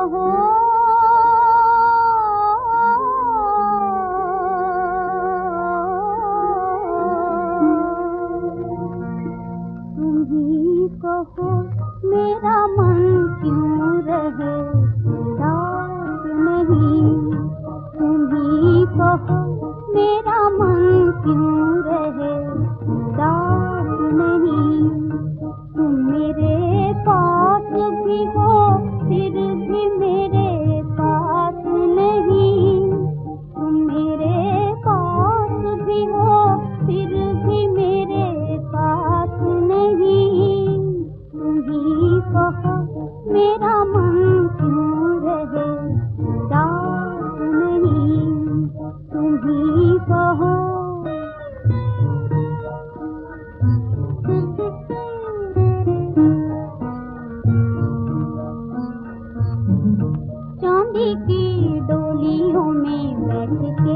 कहो मेरा चांदी की डोलियों में बैठ के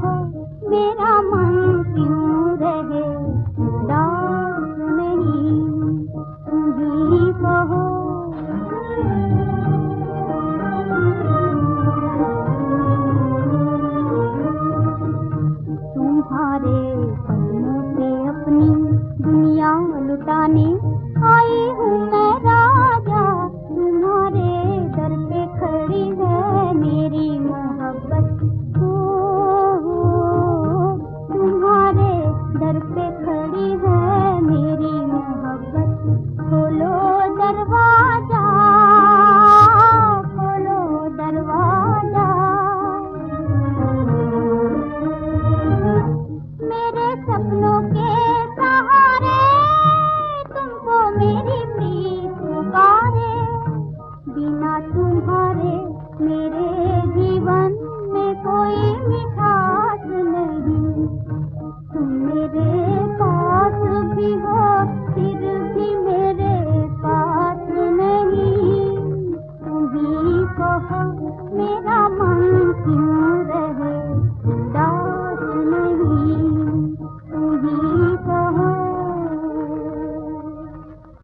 हो मेरा मन क्यों रहे? डाक नहीं भी कहो। तुम्हारे पन्नों पे अपनी दुनिया लुटाने